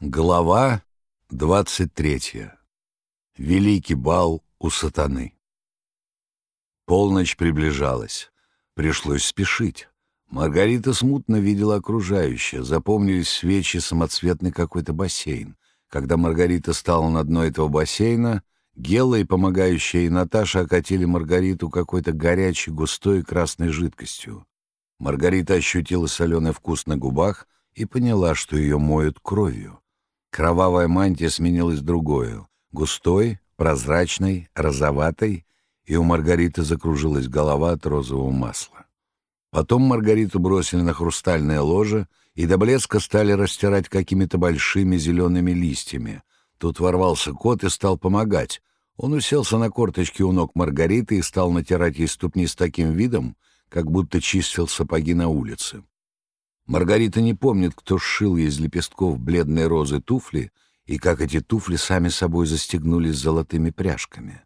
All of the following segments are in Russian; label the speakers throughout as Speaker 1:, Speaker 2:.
Speaker 1: Глава 23. Великий бал у сатаны. Полночь приближалась. Пришлось спешить. Маргарита смутно видела окружающее. Запомнились свечи, самоцветный какой-то бассейн. Когда Маргарита стала на дно этого бассейна, Гела и помогающая ей Наташа окатили Маргариту какой-то горячей, густой красной жидкостью. Маргарита ощутила соленый вкус на губах и поняла, что ее моют кровью. Кровавая мантия сменилась другой, густой, прозрачной, розоватой, и у Маргариты закружилась голова от розового масла. Потом Маргариту бросили на хрустальное ложе и до блеска стали растирать какими-то большими зелеными листьями. Тут ворвался кот и стал помогать. Он уселся на корточки у ног Маргариты и стал натирать ей ступни с таким видом, как будто чистил сапоги на улице. Маргарита не помнит, кто сшил ей из лепестков бледной розы туфли и как эти туфли сами собой застегнулись золотыми пряжками.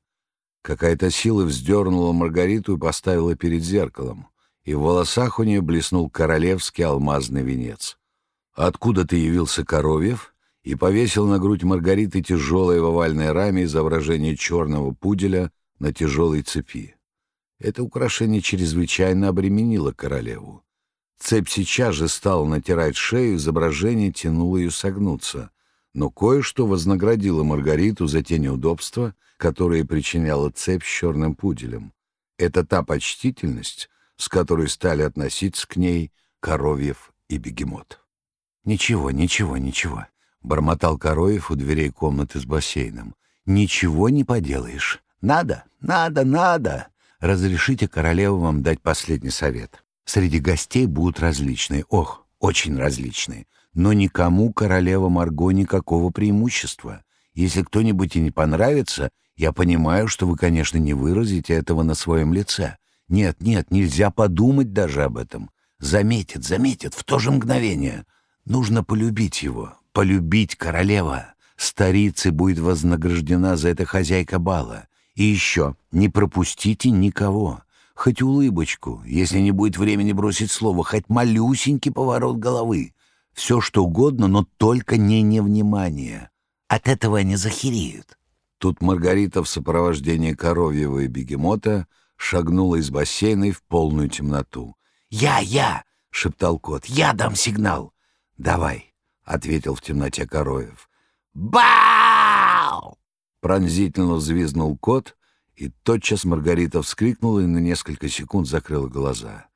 Speaker 1: Какая-то сила вздернула Маргариту и поставила перед зеркалом, и в волосах у нее блеснул королевский алмазный венец. Откуда-то явился Коровьев и повесил на грудь Маргариты тяжелое в овальной раме изображение черного пуделя на тяжелой цепи. Это украшение чрезвычайно обременило королеву. Цепь сейчас же стала натирать шею, изображение тянуло ее согнуться. Но кое-что вознаградило Маргариту за те неудобства, которые причиняла цепь с черным пуделем. Это та почтительность, с которой стали относиться к ней Коровьев и Бегемот. «Ничего, ничего, ничего», — бормотал Коровьев у дверей комнаты с бассейном. «Ничего не поделаешь. Надо, надо, надо. Разрешите королеву вам дать последний совет. Среди гостей будут различные, ох, очень различные. Но никому королева Марго никакого преимущества. Если кто-нибудь и не понравится, я понимаю, что вы, конечно, не выразите этого на своем лице. Нет, нет, нельзя подумать даже об этом. Заметит, заметит, в то же мгновение. Нужно полюбить его, полюбить королева. Старицей будет вознаграждена за это хозяйка бала. И еще, не пропустите никого хоть улыбочку, если не будет времени бросить слово, хоть малюсенький поворот головы. Все что угодно, но только не невнимание. От этого они захереют. Тут Маргарита в сопровождении коровьего и бегемота шагнула из бассейна в полную темноту. «Я, я!» — шептал кот. «Я дам сигнал!» «Давай!» — ответил в темноте Коровьев. «Бау!» Пронзительно взвизнул кот — и тотчас Маргарита вскрикнула и на несколько секунд закрыла глаза.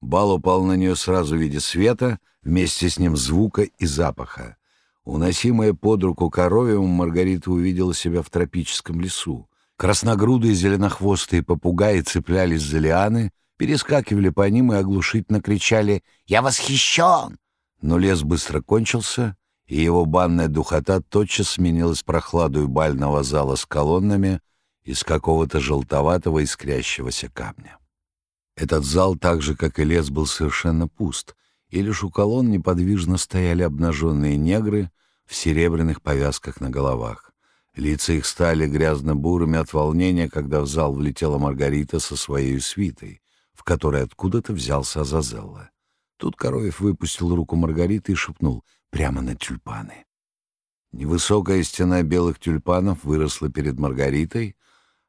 Speaker 1: Бал упал на нее сразу в виде света, вместе с ним звука и запаха. Уносимая под руку коровьем, Маргарита увидела себя в тропическом лесу. Красногрудые зеленохвостые попугаи цеплялись за лианы, перескакивали по ним и оглушительно кричали «Я восхищен!». Но лес быстро кончился, и его банная духота тотчас сменилась прохладой бального зала с колоннами — из какого-то желтоватого искрящегося камня. Этот зал, так же, как и лес, был совершенно пуст, и лишь у колонн неподвижно стояли обнаженные негры в серебряных повязках на головах. Лица их стали грязно-бурыми от волнения, когда в зал влетела Маргарита со своей свитой, в которой откуда-то взялся Азазелла. Тут Коровьев выпустил руку Маргариты и шепнул прямо на тюльпаны. Невысокая стена белых тюльпанов выросла перед Маргаритой,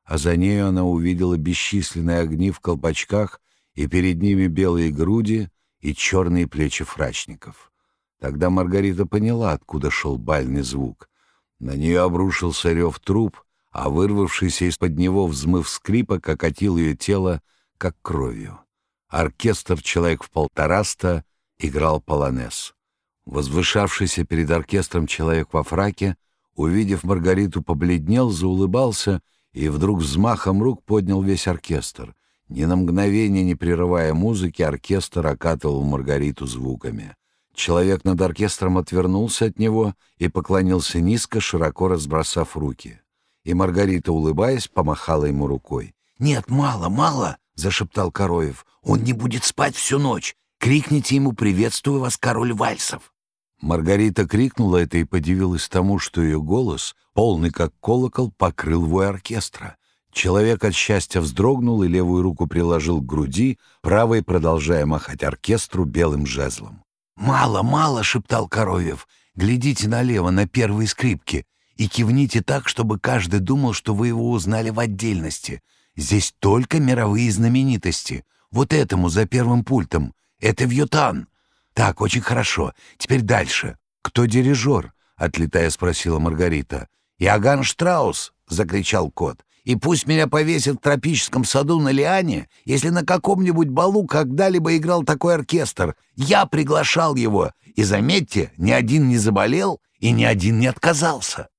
Speaker 1: а за нею она увидела бесчисленные огни в колпачках и перед ними белые груди и черные плечи фрачников. Тогда Маргарита поняла, откуда шел бальный звук. На нее обрушился рев труб, а вырвавшийся из-под него взмыв скрипок окатил ее тело, как кровью. Оркестр «Человек в полтораста» играл полонез. Возвышавшийся перед оркестром человек во фраке, увидев Маргариту, побледнел, заулыбался — и вдруг взмахом рук поднял весь оркестр. Ни на мгновение не прерывая музыки, оркестр окатывал Маргариту звуками. Человек над оркестром отвернулся от него и поклонился низко, широко разбросав руки. И Маргарита, улыбаясь, помахала ему рукой. «Нет, мало, мало!» — зашептал Короев. «Он не будет спать всю ночь! Крикните ему «Приветствую вас, король вальсов!» Маргарита крикнула это и подивилась тому, что ее голос, полный как колокол, покрыл вой оркестра. Человек от счастья вздрогнул и левую руку приложил к груди, правой продолжая махать оркестру белым жезлом. «Мало, мало!» — шептал Коровьев. глядите налево на первые скрипки и кивните так, чтобы каждый думал, что вы его узнали в отдельности. Здесь только мировые знаменитости. Вот этому за первым пультом. Это Вьютан. Так, очень хорошо. Теперь дальше. Кто дирижер? Отлетая спросила Маргарита. «Иоганн Штраус!» — закричал кот. «И пусть меня повесят в тропическом саду на Лиане, если на каком-нибудь балу когда-либо играл такой оркестр. Я приглашал его, и, заметьте, ни один не заболел и ни один не отказался».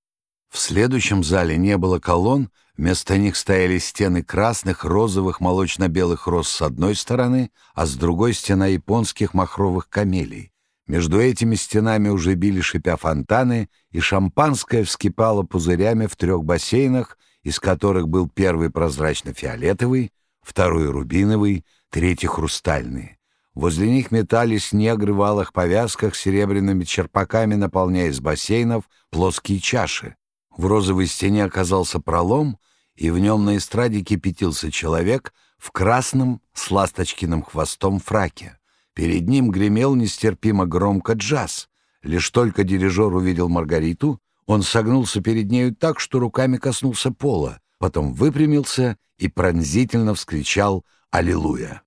Speaker 1: В следующем зале не было колонн, вместо них стояли стены красных, розовых, молочно-белых роз с одной стороны, а с другой — стена японских махровых камелий. Между этими стенами уже били шипя фонтаны, и шампанское вскипало пузырями в трех бассейнах, из которых был первый прозрачно-фиолетовый, второй рубиновый, третий хрустальный. Возле них метались негры в алых повязках серебряными черпаками, наполняя из бассейнов плоские чаши. В розовой стене оказался пролом, и в нем на эстраде кипятился человек в красном с ласточкиным хвостом фраке. Перед ним гремел нестерпимо громко джаз. Лишь только дирижер увидел Маргариту, он согнулся перед нею так, что руками коснулся пола, потом выпрямился и пронзительно вскричал «Аллилуйя!».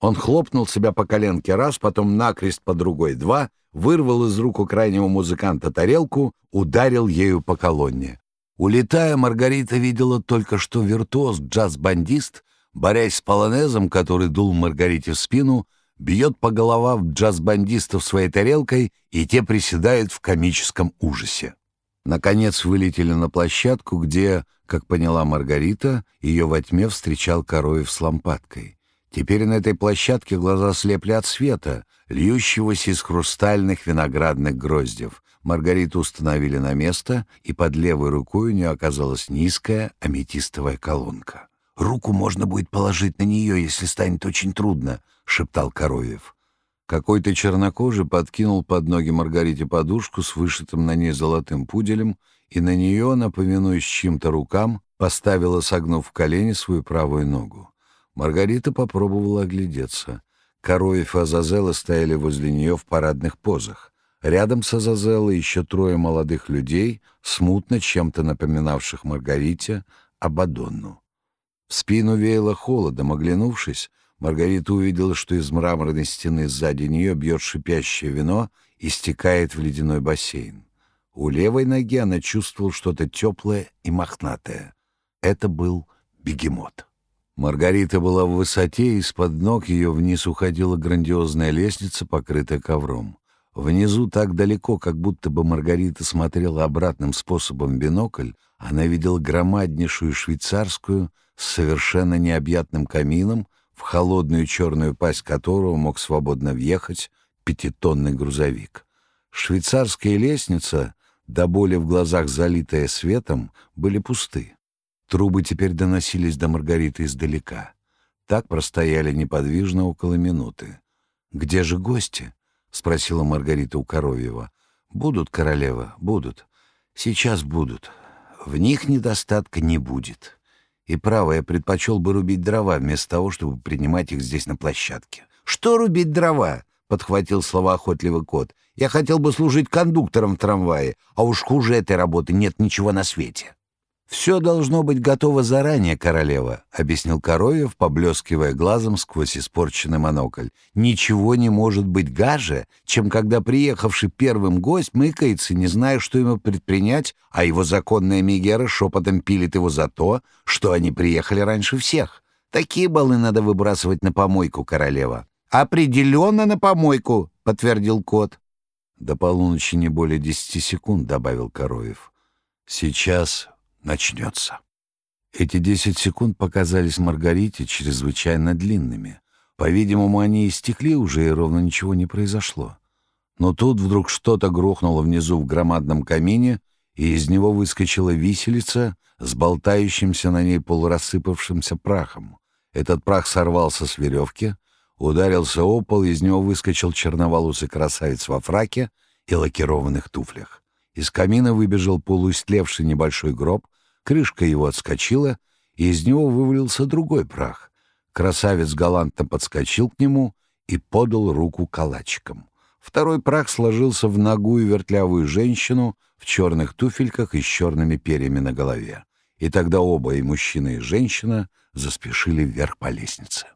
Speaker 1: Он хлопнул себя по коленке раз, потом накрест по другой два, вырвал из рук у крайнего музыканта тарелку, ударил ею по колонне. Улетая, Маргарита видела только что виртуоз-джаз-бандист, борясь с полонезом, который дул Маргарите в спину, бьет по головам джаз-бандистов своей тарелкой, и те приседают в комическом ужасе. Наконец вылетели на площадку, где, как поняла Маргарита, ее во тьме встречал Короев с лампадкой. Теперь на этой площадке глаза слепли от света, льющегося из хрустальных виноградных гроздев. Маргариту установили на место, и под левой рукой у нее оказалась низкая аметистовая колонка. Руку можно будет положить на нее, если станет очень трудно, шептал Коровьев. Какой-то чернокожий подкинул под ноги Маргарите подушку с вышитым на ней золотым пуделем, и на нее, напоминуясь чьим-то рукам, поставила, согнув в колени, свою правую ногу. Маргарита попробовала оглядеться. Коровьев и Азазела стояли возле нее в парадных позах. Рядом с Азазеллой еще трое молодых людей, смутно чем-то напоминавших Маргарите Абадонну. В спину веяло холодом, оглянувшись, Маргарита увидела, что из мраморной стены сзади нее бьет шипящее вино и стекает в ледяной бассейн. У левой ноги она чувствовала что-то теплое и мохнатое. Это был бегемот. Маргарита была в высоте, и из-под ног ее вниз уходила грандиозная лестница, покрытая ковром. Внизу так далеко, как будто бы Маргарита смотрела обратным способом бинокль, она видела громаднейшую швейцарскую с совершенно необъятным камином, в холодную черную пасть которого мог свободно въехать пятитонный грузовик. Швейцарская лестница, до боли в глазах залитая светом, были пусты. Трубы теперь доносились до Маргариты издалека. Так простояли неподвижно около минуты. «Где же гости?» — спросила Маргарита у Коровьева. «Будут, королева, будут. Сейчас будут. В них недостатка не будет». И право, я предпочел бы рубить дрова, вместо того, чтобы принимать их здесь на площадке. «Что рубить дрова?» — подхватил слова охотливый кот. «Я хотел бы служить кондуктором в трамвае, а уж хуже этой работы нет ничего на свете». «Все должно быть готово заранее, королева», — объяснил Коровьев, поблескивая глазом сквозь испорченный монокль. «Ничего не может быть гаже, чем когда приехавший первым гость мыкается, не зная, что ему предпринять, а его законная Мегера шепотом пилит его за то, что они приехали раньше всех. Такие баллы надо выбрасывать на помойку, королева». «Определенно на помойку», — подтвердил кот. «До полуночи не более десяти секунд», — добавил Коровьев. «Сейчас начнется. Эти десять секунд показались Маргарите чрезвычайно длинными. По-видимому, они истекли уже, и ровно ничего не произошло. Но тут вдруг что-то грохнуло внизу в громадном камине, и из него выскочила виселица с болтающимся на ней полурассыпавшимся прахом. Этот прах сорвался с веревки, ударился о пол, из него выскочил черноволосый красавец во фраке и лакированных туфлях. Из камина выбежал полуистлевший небольшой гроб, крышка его отскочила, и из него вывалился другой прах. Красавец галантно подскочил к нему и подал руку калачиком. Второй прах сложился в ногу и вертлявую женщину в черных туфельках и с черными перьями на голове. И тогда оба, и мужчина, и женщина, заспешили вверх по лестнице.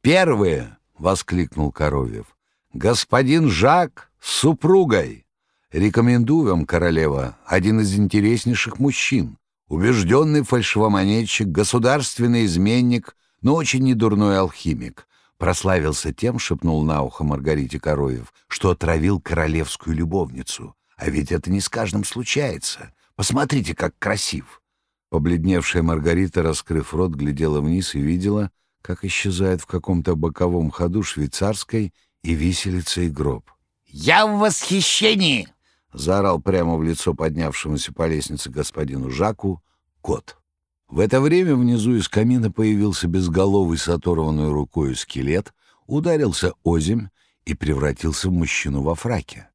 Speaker 1: «Первые!» — воскликнул Коровьев. «Господин Жак с супругой! Рекомендую вам, королева, один из интереснейших мужчин, убежденный фальшивомонетчик, государственный изменник, но очень недурной алхимик. Прославился тем, шепнул на ухо Маргарите Коровьев, что отравил королевскую любовницу. А ведь это не с каждым случается. Посмотрите, как красив. Побледневшая Маргарита, раскрыв рот, глядела вниз и видела, как исчезает в каком-то боковом ходу швейцарской и виселица и гроб.
Speaker 2: «Я в восхищении!»
Speaker 1: — заорал прямо в лицо поднявшемуся по лестнице господину Жаку кот. В это время внизу из камина появился безголовый с оторванной рукой скелет, ударился озимь и превратился в мужчину во фраке.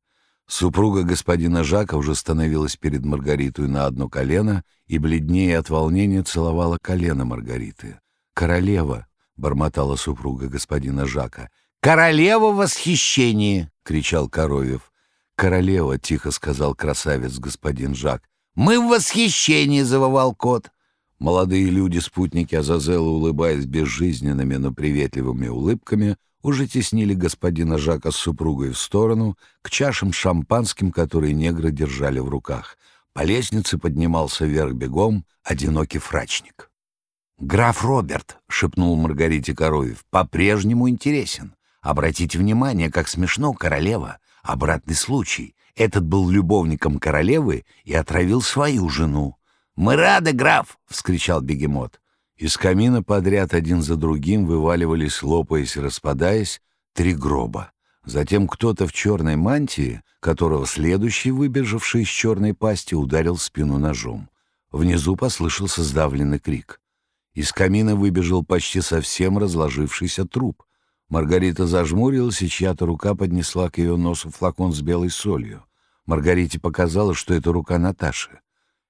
Speaker 1: Супруга господина Жака уже становилась перед Маргаритой на одно колено и, бледнее от волнения, целовала колено Маргариты. «Королева!» — бормотала супруга господина Жака.
Speaker 2: «Королева в восхищении!»
Speaker 1: — кричал Коровьев. «Королева!» — тихо сказал красавец господин Жак.
Speaker 2: «Мы в восхищении!» — завывал кот.
Speaker 1: Молодые люди, спутники Азазела, улыбаясь безжизненными, но приветливыми улыбками, уже теснили господина Жака с супругой в сторону, к чашам шампанским, которые негры держали в руках. По лестнице поднимался вверх бегом одинокий фрачник.
Speaker 2: «Граф Роберт», — шепнул Маргарите Коровьев, — «по-прежнему интересен. Обратите внимание, как смешно королева. Обратный случай. Этот был любовником королевы и отравил свою жену. «Мы рады, граф!» — вскричал бегемот.
Speaker 1: Из камина подряд один за другим вываливались, лопаясь и распадаясь, три гроба. Затем кто-то в черной мантии, которого следующий, выбежавший из черной пасти, ударил спину ножом. Внизу послышался сдавленный крик. Из камина выбежал почти совсем разложившийся труп. Маргарита зажмурилась, и чья-то рука поднесла к ее носу флакон с белой солью. Маргарите показалось, что это рука Наташи.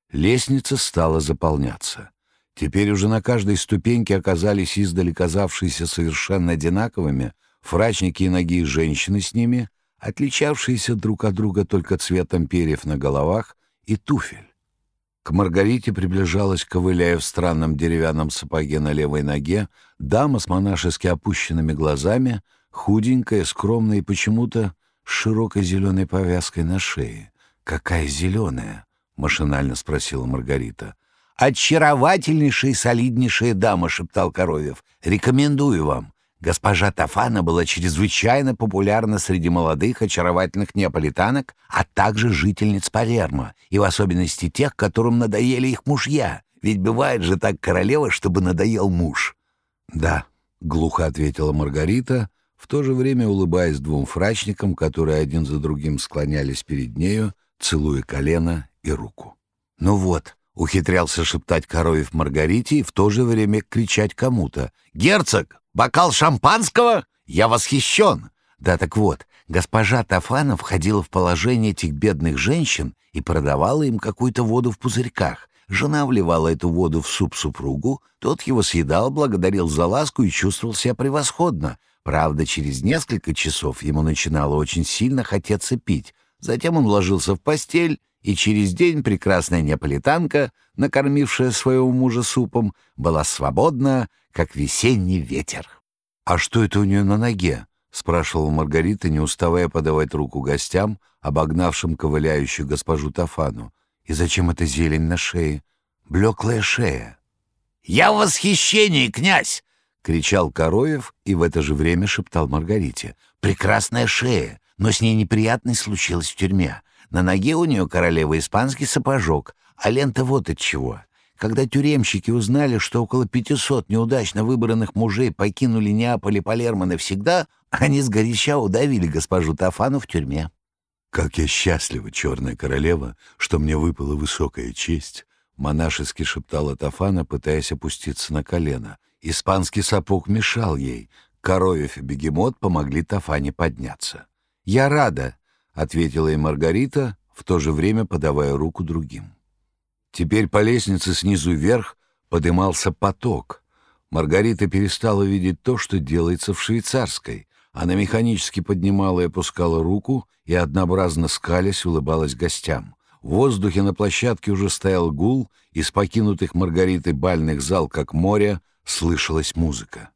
Speaker 1: Лестница стала заполняться. Теперь уже на каждой ступеньке оказались издали казавшиеся совершенно одинаковыми фрачники и ноги женщины с ними, отличавшиеся друг от друга только цветом перьев на головах и туфель. К Маргарите приближалась, ковыляя в странном деревянном сапоге на левой ноге, дама с монашески опущенными глазами, худенькая, скромная и почему-то с широкой зеленой повязкой на шее. «Какая зеленая?» — машинально спросила Маргарита.
Speaker 2: «Очаровательнейшая и солиднейшая дама», — шептал Коровьев. «Рекомендую вам. Госпожа Тафана была чрезвычайно популярна среди молодых очаровательных неаполитанок, а также жительниц Палермо, и в особенности тех, которым надоели их мужья. Ведь бывает же так королева, чтобы надоел муж».
Speaker 1: «Да», — глухо ответила Маргарита, в то же время улыбаясь двум фрачникам, которые один за другим склонялись перед нею, целуя колено и руку.
Speaker 2: «Ну вот», Ухитрялся шептать Коровьев Маргарите и в то же время кричать кому-то. «Герцог! Бокал шампанского? Я восхищен!» Да так вот, госпожа Тафана входила в положение этих бедных женщин и продавала им какую-то воду в пузырьках. Жена вливала эту воду в суп супругу, тот его съедал, благодарил за ласку и чувствовал себя превосходно. Правда, через несколько часов ему начинало очень сильно хотеться пить. Затем он ложился в постель и через день прекрасная неаполитанка, накормившая своего мужа супом, была свободна, как весенний ветер.
Speaker 1: «А что это у нее на ноге?» — спрашивала Маргарита, не уставая подавать руку гостям, обогнавшим ковыляющую госпожу Тафану. «И зачем эта зелень на шее? Блеклая шея».
Speaker 2: «Я в восхищении, князь!» — кричал Короев и в это же время шептал Маргарите. «Прекрасная шея, но с ней неприятность случилось в тюрьме. На ноге у нее королева испанский сапожок, а лента вот от чего. Когда тюремщики узнали, что около 500 неудачно выбранных мужей покинули Неаполь и Палермо навсегда, они сгоряча удавили госпожу Тафану в тюрьме.
Speaker 1: «Как я счастлива, черная королева, что мне выпала высокая честь!» — монашески шептала Тафана, пытаясь опуститься на колено. Испанский сапог мешал ей. Коровев и бегемот помогли Тафане подняться. «Я рада!» — ответила и Маргарита, в то же время подавая руку другим. Теперь по лестнице снизу вверх подымался поток. Маргарита перестала видеть то, что делается в швейцарской. Она механически поднимала и опускала руку и, однообразно скалясь, улыбалась гостям. В воздухе на площадке уже стоял гул, из покинутых Маргаритой бальных зал, как море, слышалась музыка.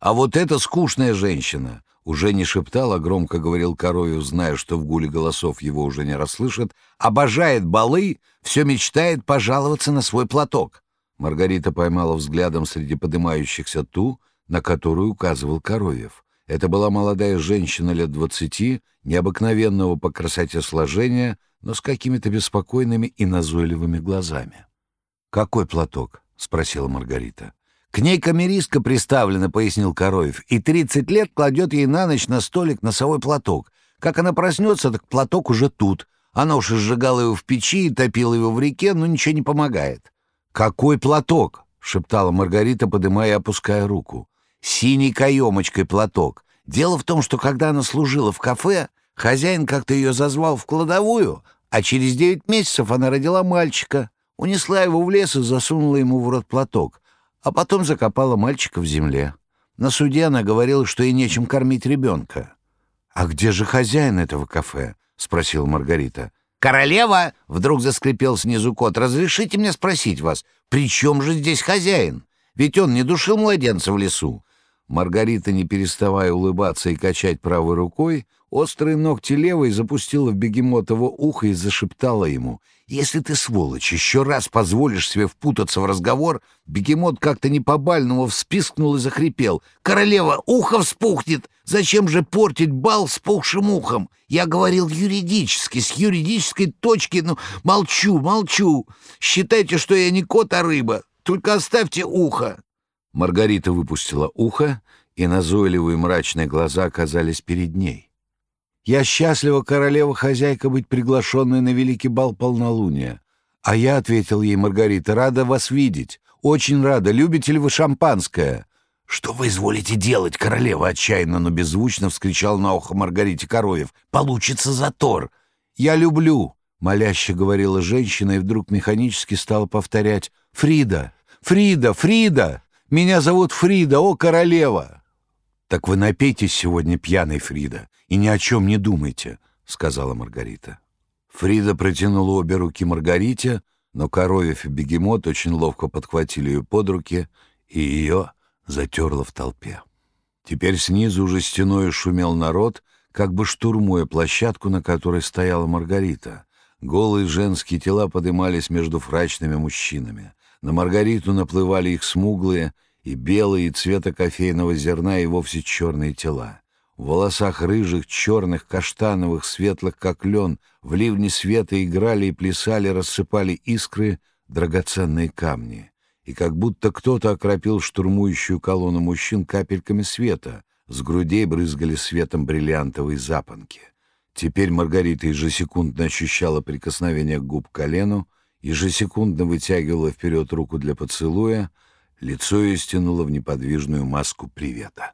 Speaker 1: А вот эта скучная женщина уже не шептал, а громко говорил Корою, зная, что в гуле голосов его уже не расслышат, обожает балы, все мечтает пожаловаться на свой платок. Маргарита поймала взглядом среди поднимающихся ту, на которую указывал Коровьев. Это была молодая женщина лет двадцати, необыкновенного по красоте сложения, но с какими-то беспокойными и назойливыми глазами. «Какой платок?» — спросила Маргарита. «К ней камеристка приставлена», — пояснил Короев, «и тридцать лет кладет ей на ночь на столик носовой платок. Как она проснется, так платок уже тут. Она уж сжигала его в печи и топила его в реке, но ничего не помогает». «Какой платок?» — шептала Маргарита, подымая и опуская руку синей каемочкой платок. Дело в том, что когда она служила в кафе, хозяин как-то ее зазвал в кладовую, а через девять месяцев она родила мальчика, унесла его в лес и засунула ему в рот платок, а потом закопала мальчика в земле. На суде она говорила, что ей нечем кормить ребенка. «А где же хозяин этого кафе?» — спросила Маргарита. «Королева!» — вдруг заскрипел снизу кот. «Разрешите мне спросить вас, при чем же здесь хозяин? Ведь он не душил младенца в лесу. Маргарита, не переставая улыбаться и качать правой рукой, острые ногти левой запустила в бегемотово ухо и зашептала ему. «Если ты, сволочь, еще раз позволишь себе впутаться в разговор...» Бегемот как-то не по-бальному вспискнул и захрипел. «Королева, ухо вспухнет! Зачем же портить бал с пухшим ухом? Я говорил юридически, с юридической точки... Ну, молчу, молчу! Считайте, что я не кот, а рыба! Только оставьте ухо!» Маргарита выпустила ухо, и назойливые мрачные глаза оказались перед ней. «Я счастлива, королева-хозяйка, быть приглашенной на великий бал полнолуния. А я, — ответил ей Маргарита, — рада вас видеть. Очень рада. Любите ли вы шампанское?» «Что вы изволите делать, королева?» — отчаянно, но беззвучно вскричал на ухо Маргарите Короев. «Получится затор!» «Я люблю!» — моляще говорила женщина и вдруг механически стала повторять. «Фрида! Фрида! Фрида!» Меня зовут Фрида, о, королева!» «Так вы напейтесь сегодня, пьяный Фрида, и ни о чем не думайте», — сказала Маргарита. Фрида протянула обе руки Маргарите, но Коровьев и Бегемот очень ловко подхватили ее под руки, и ее затерло в толпе. Теперь снизу уже стеной шумел народ, как бы штурмуя площадку, на которой стояла Маргарита. Голые женские тела подымались между фрачными мужчинами. На Маргариту наплывали их смуглые и белые цвета кофейного зерна и вовсе черные тела. В волосах рыжих, черных, каштановых, светлых, как лен, в ливне света играли и плясали, рассыпали искры драгоценные камни. И как будто кто-то окропил штурмующую колонну мужчин капельками света, с грудей брызгали светом бриллиантовые запонки. Теперь Маргарита ежесекундно ощущала прикосновение губ к колену, ежесекундно вытягивала вперед руку для поцелуя, лицо ее стянуло в неподвижную маску привета.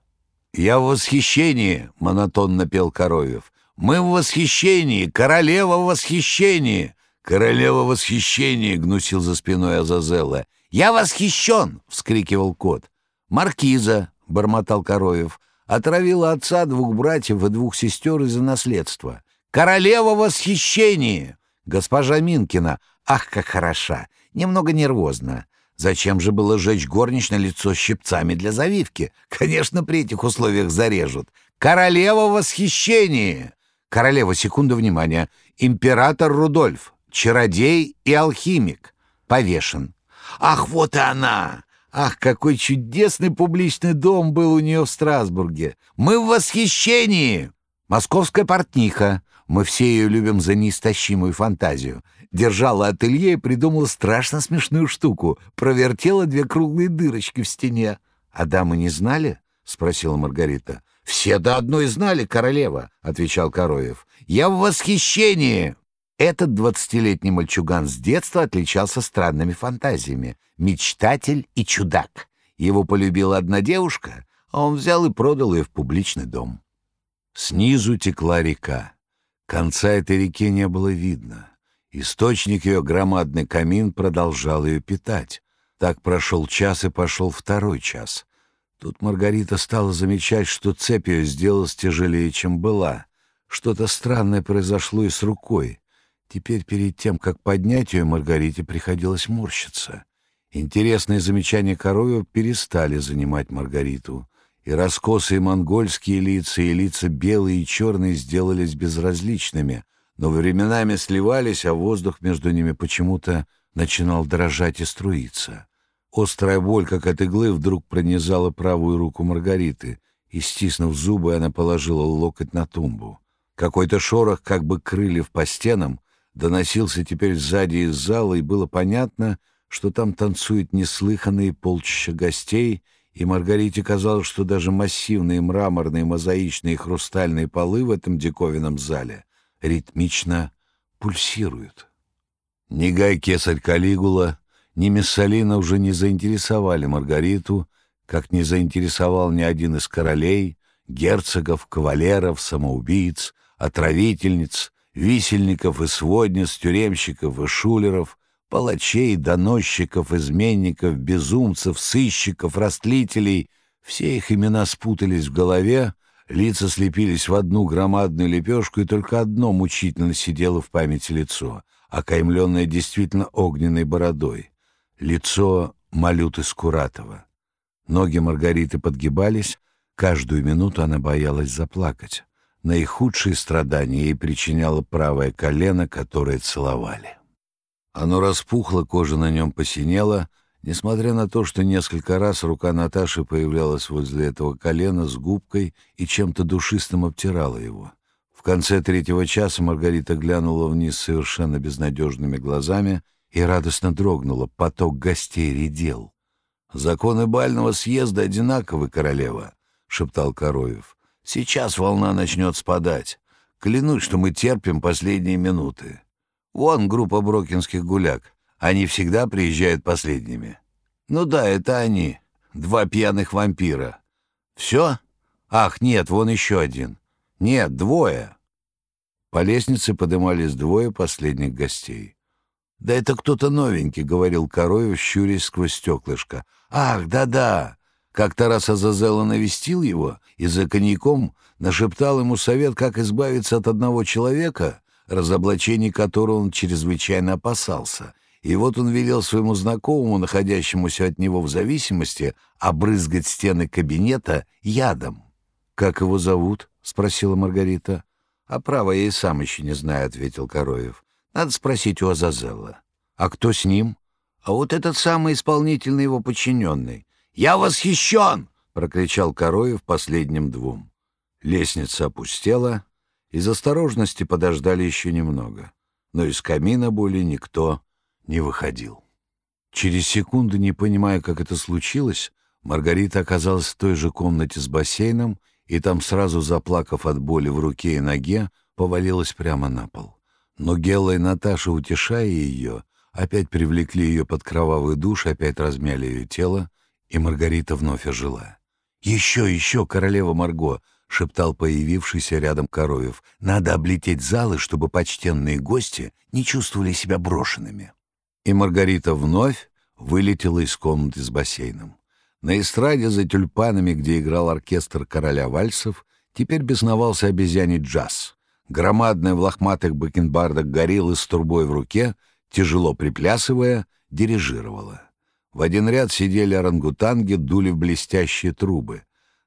Speaker 1: «Я в восхищении!» — монотонно пел Коровьев. «Мы в восхищении! Королева в восхищении!» «Королева в восхищении!» — гнусил за спиной Азазелла. «Я восхищен!» — вскрикивал кот. «Маркиза!» — бормотал Коровьев. «Отравила отца, двух братьев и двух сестер из-за наследства. Королева в восхищении!» «Госпожа Минкина! Ах, как хороша! Немного нервозно. Зачем же было жечь горничное лицо щипцами для завивки? Конечно, при этих условиях зарежут. Королева в восхищении! Королева, секунду внимания. Император Рудольф, чародей и алхимик. Повешен. Ах, вот и она! Ах, какой чудесный публичный дом был у нее в Страсбурге! Мы в восхищении! Московская портниха. Мы все ее любим за неистощимую фантазию держала ателье и придумала страшно смешную штуку. Провертела две круглые дырочки в стене. «А дамы не знали?» — спросила Маргарита. «Все до одной знали, королева», — отвечал Короев. «Я в восхищении!» Этот двадцатилетний мальчуган с детства отличался странными фантазиями. Мечтатель и чудак. Его полюбила одна девушка, а он взял и продал ее в публичный дом. Снизу текла река. Конца этой реки не было видно. Источник ее, громадный камин, продолжал ее питать. Так прошел час и пошел второй час. Тут Маргарита стала замечать, что цепь ее сделалась тяжелее, чем была. Что-то странное произошло и с рукой. Теперь перед тем, как поднять ее, Маргарите приходилось морщиться. Интересные замечания Коровьева перестали занимать Маргариту, и раскосые монгольские лица и лица белые и черные сделались безразличными, но временами сливались, а воздух между ними почему-то начинал дрожать и струиться. Острая боль, как от иглы, вдруг пронизала правую руку Маргариты, и, стиснув зубы, она положила локоть на тумбу. Какой-то шорох, как бы крыльев по стенам, доносился теперь сзади из зала, и было понятно, что там танцуют неслыханные полчища гостей, и Маргарите казалось, что даже массивные мраморные, мозаичные и хрустальные полы в этом диковинном зале ритмично пульсируют. Негай Кесарь Калигула, ни Мессалина уже не заинтересовали Маргариту, как не заинтересовал ни один из королей, герцогов, кавалеров, самоубийц, отравительниц, висельников и сводниц, тюремщиков и шулеров, палачей, доносчиков, изменников, безумцев, сыщиков, растлителей. Все их имена спутались в голове, лица слепились в одну громадную лепешку, и только одно мучительно сидело в памяти лицо, окаймленное действительно огненной бородой. Лицо Малюты Скуратова. Ноги Маргариты подгибались, каждую минуту она боялась заплакать. Наихудшие страдания ей причиняло правое колено, которое целовали. Оно распухло, кожа на нем посинела, несмотря на то, что несколько раз рука Наташи появлялась возле этого колена с губкой и чем-то душистым обтирала его. В конце третьего часа Маргарита глянула вниз совершенно безнадежными глазами и радостно дрогнула. Поток гостей редел. «Законы бального съезда одинаковы, королева», — шептал Короев. Сейчас волна начнет спадать. Клянусь, что мы терпим последние минуты. Вон группа брокинских гуляк. Они всегда приезжают последними. Ну да, это они. Два пьяных вампира. Все? Ах, нет, вон еще один. Нет, двое. По лестнице подымались двое последних гостей. «Да это кто-то новенький», — говорил Короев, щурясь сквозь стеклышко. «Ах, да-да, как-то раз Азазела навестил его и за коньяком нашептал ему совет, как избавиться от одного человека, разоблачений которого он чрезвычайно опасался. И вот он велел своему знакомому, находящемуся от него в зависимости, обрызгать стены кабинета ядом. «Как его зовут?» — спросила Маргарита. «А право я и сам еще не знаю», — ответил Короев. «Надо спросить у Азазела». «А кто с ним?» «А вот этот самый исполнительный его подчиненный. «Я восхищен!» — прокричал Короев последним двум. Лестница опустела, из осторожности подождали еще немного, но из камина более никто не выходил. Через секунду, не понимая, как это случилось, Маргарита оказалась в той же комнате с бассейном, и там, сразу заплакав от боли в руке и ноге, повалилась прямо на пол. Но Гела и Наташа, утешая ее, опять привлекли ее под кровавый душ, опять размяли ее тело, и Маргарита вновь ожила. «Еще, еще, королева Марго!» — шептал появившийся рядом Коровев. «Надо облететь залы, чтобы почтенные гости не чувствовали себя брошенными». И Маргарита вновь вылетела из комнаты с бассейном. На эстраде за тюльпанами, где играл оркестр короля вальсов, теперь бесновался обезьяний джаз. Громадная в лохматых бакенбардах горилла с трубой в руке, тяжело приплясывая, дирижировала. В один ряд сидели орангутанги, дули в блестящие трубы.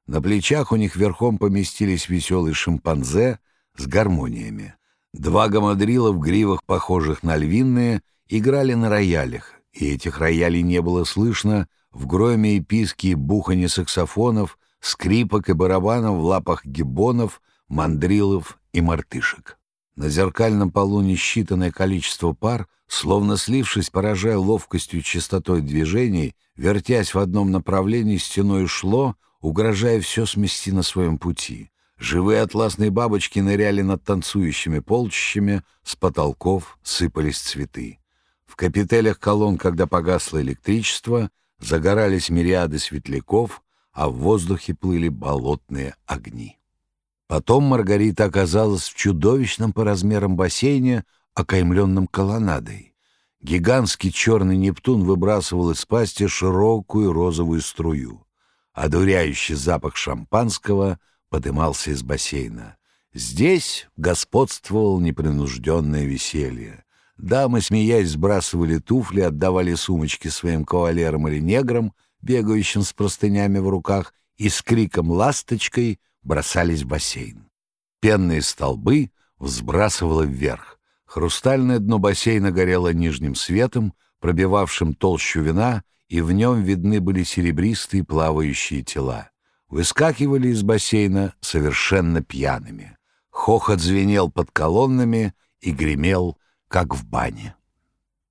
Speaker 1: На плечах у них верхом поместились веселые шимпанзе с гармониями. Два гамадрила в гривах, похожих на львиные, играли на роялях, и этих роялей не было слышно в громе и писке и саксофонов, скрипок и барабанов в лапах гиббонов, мандрилов и мартышек. На зеркальном полу несчитанное количество пар, словно слившись, поражая ловкостью и чистотой движений, вертясь в одном направлении, стеной шло, угрожая все смести на своем пути. Живые атласные бабочки ныряли над танцующими полчищами, с потолков сыпались цветы. В капителях колонн, когда погасло электричество, загорались мириады светляков, а в воздухе плыли болотные огни. Потом Маргарита оказалась в чудовищном по размерам бассейне, окаймленном колоннадой. Гигантский черный Нептун выбрасывал из пасти широкую розовую струю. Одуряющий запах шампанского подымался из бассейна. Здесь господствовало непринужденное веселье. Дамы, смеясь, сбрасывали туфли, отдавали сумочки своим кавалерам или неграм, бегающим с простынями в руках, и с криком «ласточкой» бросались в бассейн. Пенные столбы взбрасывало вверх. Хрустальное дно бассейна горело нижним светом, пробивавшим толщу вина, и в нем видны были серебристые плавающие тела. Выскакивали из бассейна совершенно пьяными. Хохот звенел под колоннами и гремел как в бане.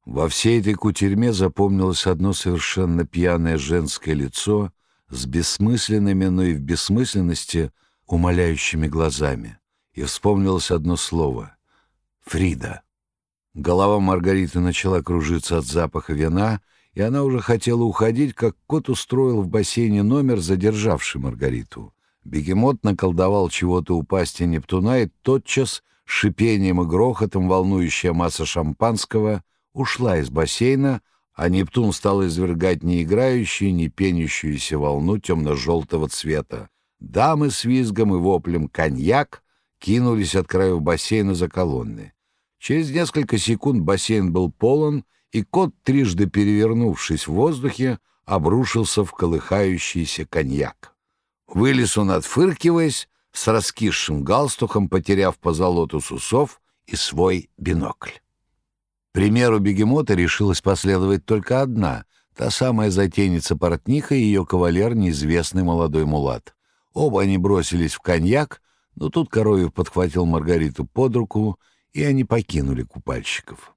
Speaker 1: Во всей этой кутерьме запомнилось одно совершенно пьяное женское лицо с бессмысленными, но и в бессмысленности умоляющими глазами. И вспомнилось одно слово — «Фрида». Голова Маргариты начала кружиться от запаха вина, и она уже хотела уходить, как кот устроил в бассейне номер, задержавший Маргариту. Бегемот наколдовал чего-то у пасти Нептуна, и тотчас шипением и грохотом волнующая масса шампанского ушла из бассейна, а Нептун стал извергать не играющую, не пенящуюся волну темно-желтого цвета. Дамы с визгом и воплем «коньяк» кинулись от краю бассейна за колонны. Через несколько секунд бассейн был полон, и кот, трижды перевернувшись в воздухе, обрушился в колыхающийся коньяк. Вылез он, отфыркиваясь, с раскисшим галстухом, потеряв по золоту сусов и свой бинокль. Примеру бегемота решилась последовать только одна, та самая затейница-портниха и ее кавалер, неизвестный молодой мулат. Оба они бросились в коньяк, но тут Коровьев подхватил Маргариту под руку, и они покинули купальщиков.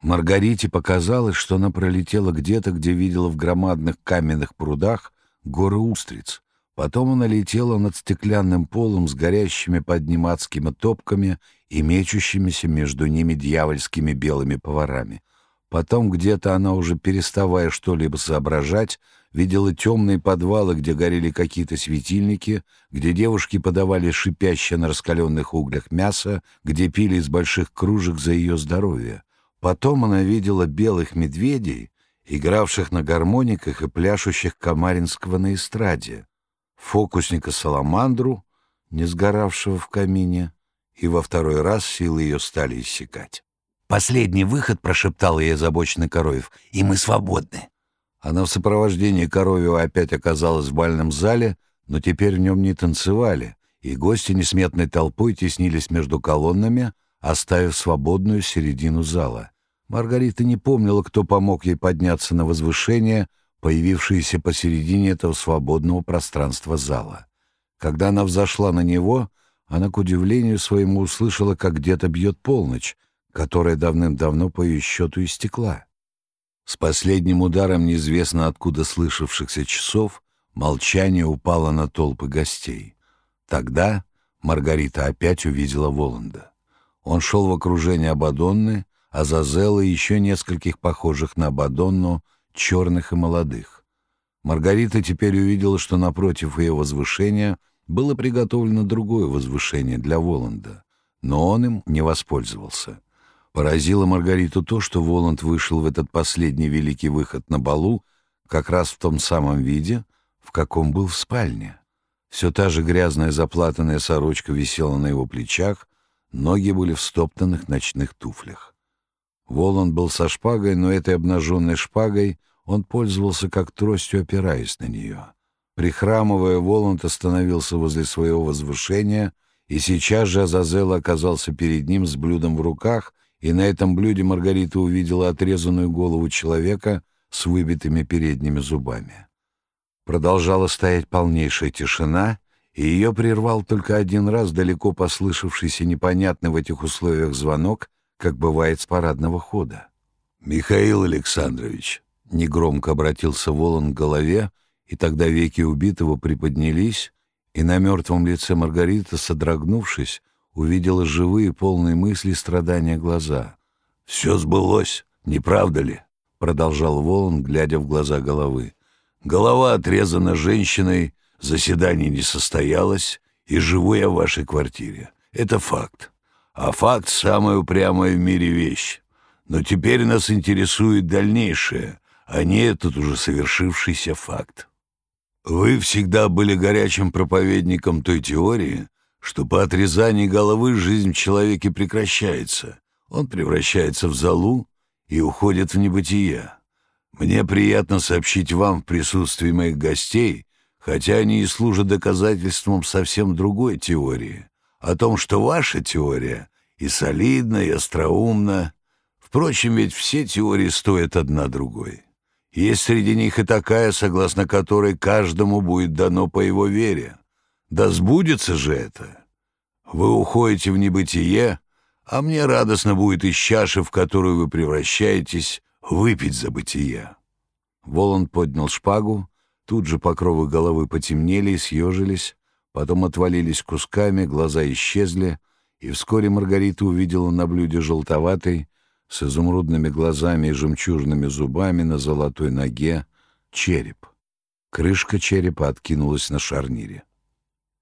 Speaker 1: Маргарите показалось, что она пролетела где-то, где видела в громадных каменных прудах горы устриц. Потом она летела над стеклянным полом с горящими под ним адскими топками и мечущимися между ними дьявольскими белыми поварами. Потом где-то она, уже переставая что-либо соображать, видела темные подвалы, где горели какие-то светильники, где девушки подавали шипящее на раскаленных углях мясо, где пили из больших кружек за ее здоровье. Потом она видела белых медведей, игравших на гармониках и пляшущих Камаринского на эстраде фокусника Саламандру, не сгоравшего в камине, и во второй раз силы ее стали иссякать.
Speaker 2: «Последний выход», — прошептал ей озабоченный Коровьев, — «и мы свободны».
Speaker 1: Она в сопровождении Коровьева опять оказалась в бальном зале, но теперь в нем не танцевали, и гости несметной толпой теснились между колоннами, оставив свободную середину зала. Маргарита не помнила, кто помог ей подняться на возвышение, появившееся посередине этого свободного пространства зала. Когда она взошла на него, она, к удивлению своему, услышала, как где-то бьет полночь, которая давным-давно по ее счету истекла. С последним ударом неизвестно откуда слышавшихся часов молчание упало на толпы гостей. Тогда Маргарита опять увидела Воланда. Он шел в окружении Абадонны, Азазела и еще нескольких похожих на Абадонну черных и молодых. Маргарита теперь увидела, что напротив ее возвышения было приготовлено другое возвышение для Воланда, но он им не воспользовался. Поразило Маргариту то, что Воланд вышел в этот последний великий выход на балу как раз в том самом виде, в каком был в спальне. Все та же грязная заплатанная сорочка висела на его плечах, ноги были в стоптанных ночных туфлях. Воланд был со шпагой, но этой обнаженной шпагой он пользовался как тростью, опираясь на нее. Прихрамывая, Воланд остановился возле своего возвышения, и сейчас же Азазел оказался перед ним с блюдом в руках, и на этом блюде Маргарита увидела отрезанную голову человека с выбитыми передними зубами. Продолжала стоять полнейшая тишина, и ее прервал только один раз далеко послышавшийся непонятный в этих условиях звонок, как бывает с парадного хода. «Михаил Александрович», — негромко обратился Волан к голове, и тогда веки убитого приподнялись, и на мертвом лице Маргарита, содрогнувшись, увидела живые, полные мысли страдания глаза. «Все сбылось, не правда ли?» — продолжал Волан, глядя в глаза головы. «Голова отрезана женщиной, заседание не состоялось, и живу я в вашей квартире. Это факт. А факт — самая упрямая в мире вещь. Но теперь нас интересует дальнейшее, а не этот уже совершившийся факт. Вы всегда были горячим проповедником той теории, что по отрезании головы жизнь в человеке прекращается. Он превращается в залу и уходит в небытие. Мне приятно сообщить вам в присутствии моих гостей, хотя они и служат доказательством совсем другой теории, о том, что ваша теория и солидна, и остроумна. Впрочем, ведь все теории стоят одна другой. Есть среди них и такая, согласно которой каждому будет дано по его вере. Да сбудется же это. Вы уходите в небытие, а мне радостно будет из чаши, в которую вы превращаетесь, выпить за бытие. Воланд поднял шпагу, тут же покровы головы потемнели и съежились, потом отвалились кусками, глаза исчезли, и вскоре Маргарита увидела на блюде желтоватый, с изумрудными глазами и жемчужными зубами на золотой ноге, череп. Крышка черепа откинулась на шарнире.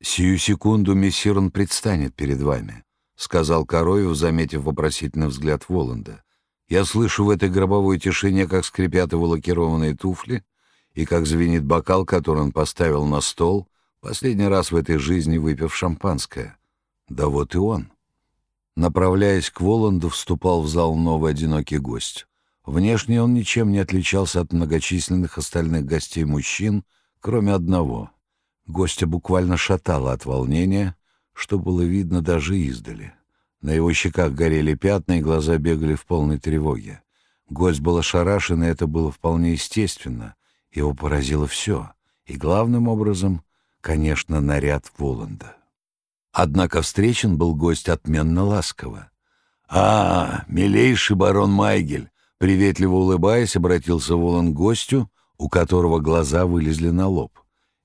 Speaker 1: «Сию секунду мессирон предстанет перед вами», — сказал Короев, заметив вопросительный взгляд Воланда. «Я слышу в этой гробовой тишине, как скрипят его лакированные туфли и как звенит бокал, который он поставил на стол, последний раз в этой жизни выпив шампанское. Да вот и он». Направляясь к Воланду, вступал в зал новый одинокий гость. Внешне он ничем не отличался от многочисленных остальных гостей мужчин, кроме одного. Гостя буквально шатало от волнения, что было видно даже издали. На его щеках горели пятна, и глаза бегали в полной тревоге. Гость был ошарашен, и это было вполне естественно. Его поразило все. И главным образом, конечно, наряд Воланда. Однако встречен был гость отменно ласково. «А, милейший барон Майгель!» Приветливо улыбаясь, обратился Волан к гостю, у которого глаза вылезли на лоб.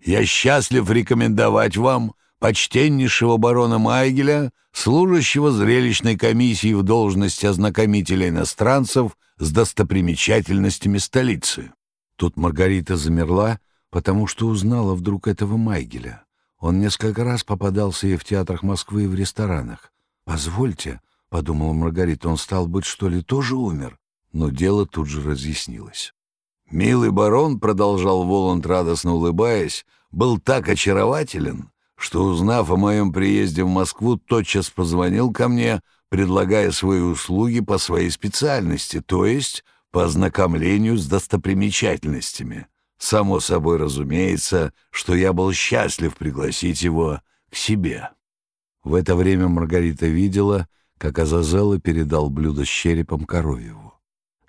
Speaker 1: «Я счастлив рекомендовать вам почтеннейшего барона Майгеля, служащего зрелищной комиссии в должности ознакомителя иностранцев с достопримечательностями столицы». Тут Маргарита замерла, потому что узнала вдруг этого Майгеля. Он несколько раз попадался ей в театрах Москвы и в ресторанах. «Позвольте», — подумала Маргарита, — «он, стал быть, что ли, тоже умер?» Но дело тут же разъяснилось. «Милый барон», — продолжал Воланд, радостно улыбаясь, — «был так очарователен, что, узнав о моем приезде в Москву, тотчас позвонил ко мне, предлагая свои услуги по своей специальности, то есть по ознакомлению с достопримечательностями. Само собой разумеется, что я был счастлив пригласить его к себе. В это время Маргарита видела, как Азазелла передал блюдо с черепом Коровьеву.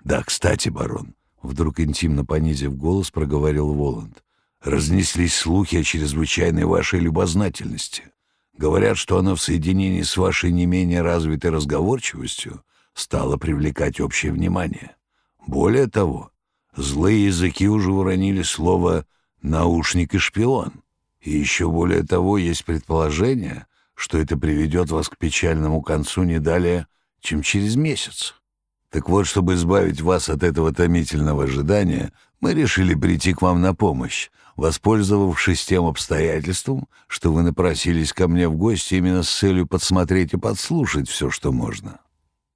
Speaker 1: «Да, кстати, барон», — вдруг интимно понизив голос, проговорил Воланд, «разнеслись слухи о чрезвычайной вашей любознательности. Говорят, что она в соединении с вашей не менее развитой разговорчивостью стала привлекать общее внимание. Более того, Злые языки уже уронили слово «наушник» и «шпион». И еще более того, есть предположение, что это приведет вас к печальному концу не далее, чем через месяц. Так вот, чтобы избавить вас от этого томительного ожидания, мы решили прийти к вам на помощь, воспользовавшись тем обстоятельством, что вы напросились ко мне в гости именно с целью подсмотреть и подслушать все, что можно.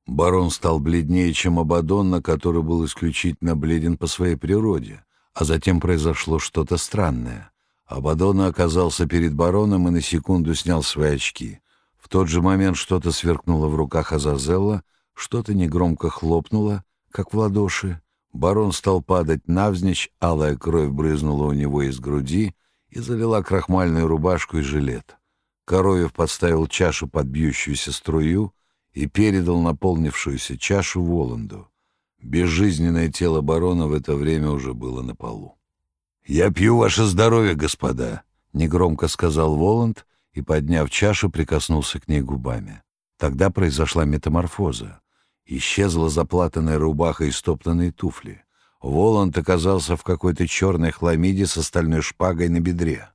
Speaker 1: Барон стал бледнее, чем Абадонна, который был исключительно бледен по своей природе, а затем произошло что-то странное. Абадонна оказался перед бароном и на секунду снял свои очки. В тот же момент что-то сверкнуло в руках Азазелла, что-то негромко хлопнуло, как в ладоши. Барон стал падать навзничь, алая кровь брызнула у него из груди и залила крахмальную рубашку и жилет. Коровьев подставил чашу под бьющуюся струю — и передал наполнившуюся чашу Воланду. Безжизненное тело барона в это время уже было на полу. «Я пью ваше здоровье, господа», — негромко сказал Воланд и, подняв чашу, прикоснулся к ней губами. Тогда произошла метаморфоза. Исчезла заплатанная рубаха и стоптанные туфли. Воланд оказался в какой-то черной хламиде с остальной шпагой на бедре.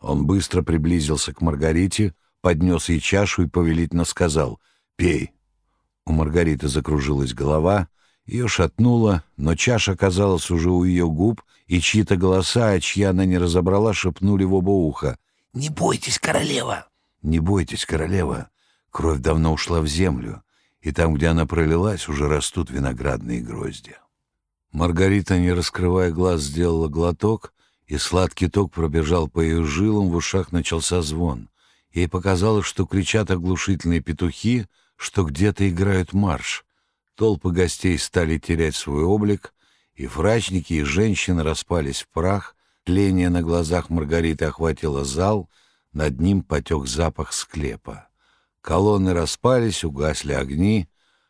Speaker 1: Он быстро приблизился к Маргарите, поднес ей чашу и повелительно сказал Пей». У Маргариты закружилась голова, ее шатнуло, но чаша оказалась уже у ее губ, и чьи-то голоса, а чьи она не разобрала, шепнули в оба уха. «Не бойтесь, королева!» «Не бойтесь, королева!» Кровь давно ушла в землю, и там, где она пролилась, уже растут виноградные грозди. Маргарита, не раскрывая глаз, сделала глоток И сладкий ток пробежал по ее жилам, в ушах начался звон. Ей показалось, что кричат оглушительные петухи, что где-то играют марш. Толпы гостей стали терять свой облик, и врачники, и женщины распались в прах, тление на глазах Маргариты охватило зал, над ним потек запах склепа. Колонны распались, угасли огни,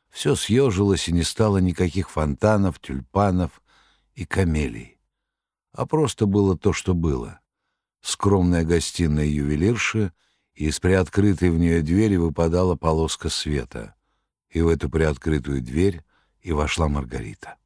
Speaker 1: все съежилось, и не стало никаких фонтанов, тюльпанов и камелий. А просто было то, что было. Скромная гостиная ювелирши, из приоткрытой в нее двери выпадала полоска света. И в эту приоткрытую дверь и вошла Маргарита.